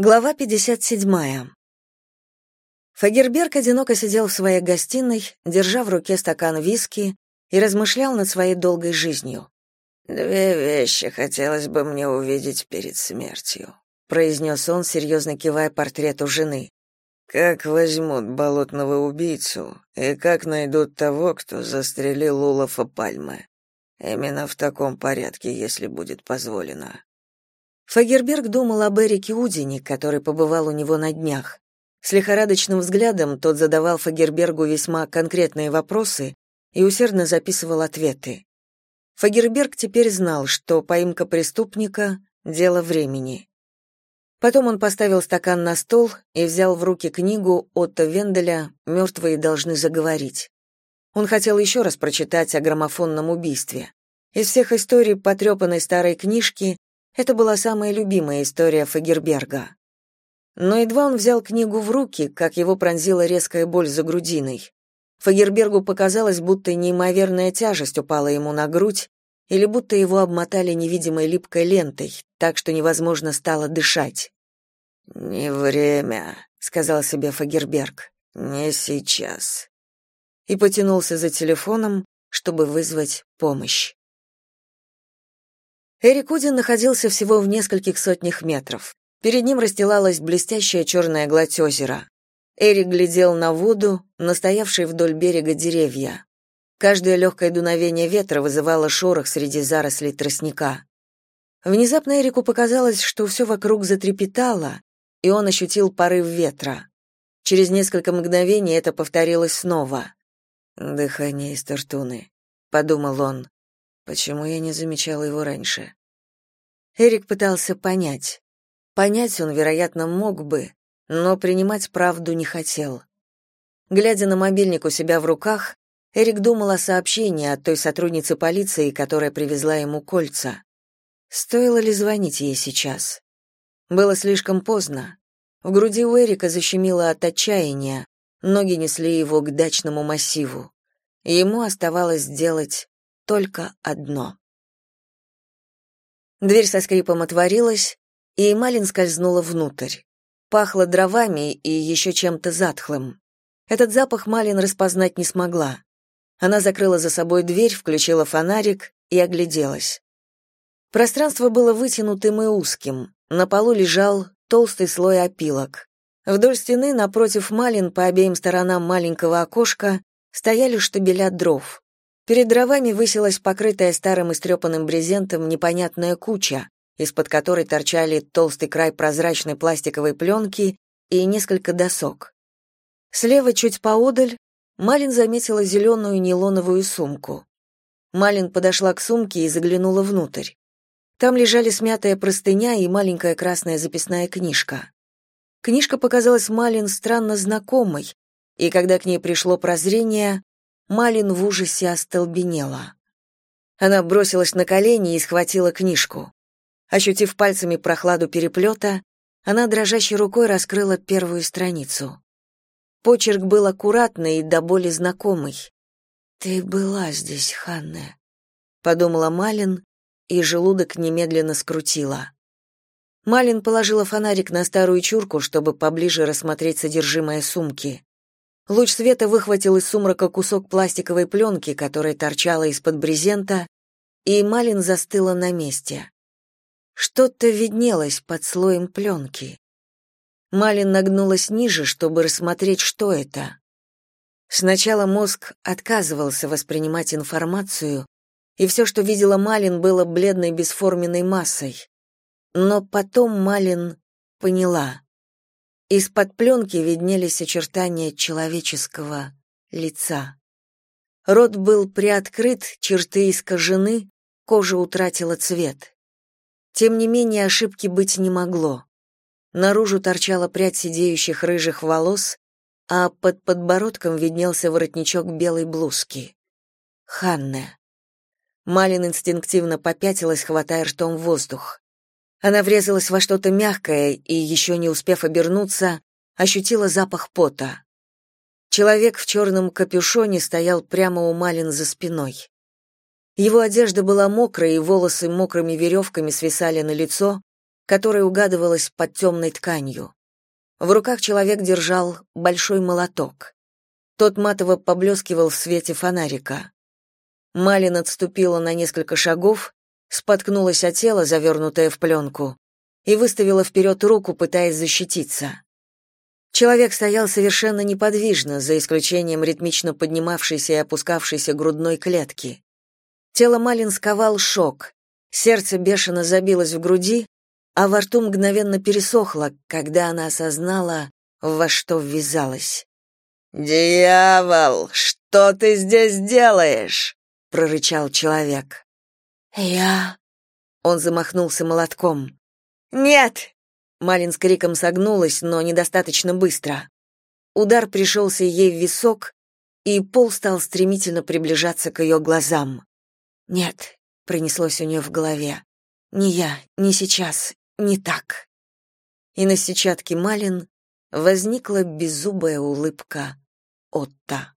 Глава 57. Фагерберг одиноко сидел в своей гостиной, держа в руке стакан виски и размышлял над своей долгой жизнью. «Две вещи хотелось бы мне увидеть перед смертью», — произнес он, серьезно кивая портрету жены. «Как возьмут болотного убийцу и как найдут того, кто застрелил Улафа Пальмы. Именно в таком порядке, если будет позволено». Фагерберг думал об Эрике Удине, который побывал у него на днях. С лихорадочным взглядом тот задавал Фагербергу весьма конкретные вопросы и усердно записывал ответы. Фагерберг теперь знал, что поимка преступника — дело времени. Потом он поставил стакан на стол и взял в руки книгу Отто Венделя «Мертвые должны заговорить». Он хотел еще раз прочитать о граммофонном убийстве. Из всех историй потрепанной старой книжки это была самая любимая история Фагерберга. Но едва он взял книгу в руки, как его пронзила резкая боль за грудиной. Фагербергу показалось, будто неимоверная тяжесть упала ему на грудь, или будто его обмотали невидимой липкой лентой, так что невозможно стало дышать. «Не время», — сказал себе Фагерберг, — «не сейчас». И потянулся за телефоном, чтобы вызвать помощь. Эрик Удин находился всего в нескольких сотнях метров. Перед ним расстилалась блестящая черная гладь озера. Эрик глядел на воду, настоявшие вдоль берега деревья. Каждое легкое дуновение ветра вызывало шорох среди зарослей тростника. Внезапно Эрику показалось, что все вокруг затрепетало, и он ощутил порыв ветра. Через несколько мгновений это повторилось снова. «Дыхание из тортуны», — подумал он. Почему я не замечал его раньше? Эрик пытался понять. Понять он, вероятно, мог бы, но принимать правду не хотел. Глядя на мобильник у себя в руках, Эрик думал о сообщении от той сотрудницы полиции, которая привезла ему кольца. Стоило ли звонить ей сейчас? Было слишком поздно. В груди у Эрика защемило от отчаяния, ноги несли его к дачному массиву. Ему оставалось сделать только одно. Дверь со скрипом отворилась, и Эмалин скользнула внутрь. Пахло дровами и еще чем-то затхлым. Этот запах Малин распознать не смогла. Она закрыла за собой дверь, включила фонарик и огляделась. Пространство было вытянутым и узким. На полу лежал толстый слой опилок. Вдоль стены напротив Малин по обеим сторонам маленького окошка стояли штабеля дров. Перед дровами высилась покрытая старым истрепанным брезентом непонятная куча, из-под которой торчали толстый край прозрачной пластиковой пленки и несколько досок. Слева, чуть поодаль, Малин заметила зеленую нейлоновую сумку. Малин подошла к сумке и заглянула внутрь. Там лежали смятая простыня и маленькая красная записная книжка. Книжка показалась Малин странно знакомой, и когда к ней пришло прозрение, Малин в ужасе остолбенела. Она бросилась на колени и схватила книжку. Ощутив пальцами прохладу переплета, она дрожащей рукой раскрыла первую страницу. Почерк был аккуратный и до боли знакомый. «Ты была здесь, Ханна», — подумала Малин, и желудок немедленно скрутила. Малин положила фонарик на старую чурку, чтобы поближе рассмотреть содержимое сумки. Луч света выхватил из сумрака кусок пластиковой пленки, которая торчала из-под брезента, и Малин застыла на месте. Что-то виднелось под слоем пленки. Малин нагнулась ниже, чтобы рассмотреть, что это. Сначала мозг отказывался воспринимать информацию, и все, что видела Малин, было бледной бесформенной массой. Но потом Малин поняла. Из-под пленки виднелись очертания человеческого лица. Рот был приоткрыт, черты искажены, кожа утратила цвет. Тем не менее, ошибки быть не могло. Наружу торчала прядь сидеющих рыжих волос, а под подбородком виднелся воротничок белой блузки. Ханне. Малин инстинктивно попятилась, хватая ртом воздух. Она врезалась во что-то мягкое и, еще не успев обернуться, ощутила запах пота. Человек в черном капюшоне стоял прямо у Малин за спиной. Его одежда была мокрая, и волосы мокрыми веревками свисали на лицо, которая угадывалась под темной тканью. В руках человек держал большой молоток. Тот матово поблескивал в свете фонарика. Малин отступила на несколько шагов, споткнулась о тело, завернутое в пленку, и выставила вперед руку, пытаясь защититься. Человек стоял совершенно неподвижно, за исключением ритмично поднимавшейся и опускавшейся грудной клетки. Тело Малин сковал шок. Сердце бешено забилось в груди, а во рту мгновенно пересохло, когда она осознала, во что ввязалась. «Дьявол, что ты здесь делаешь?» — прорычал человек. «Я...» — он замахнулся молотком. «Нет!» Малин с криком согнулась, но недостаточно быстро. Удар пришелся ей в висок, и пол стал стремительно приближаться к ее глазам. «Нет», — пронеслось у нее в голове, — «не я, не сейчас, не так». И на сетчатке Малин возникла беззубая улыбка Отта.